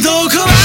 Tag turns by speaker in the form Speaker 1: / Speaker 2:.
Speaker 1: どこま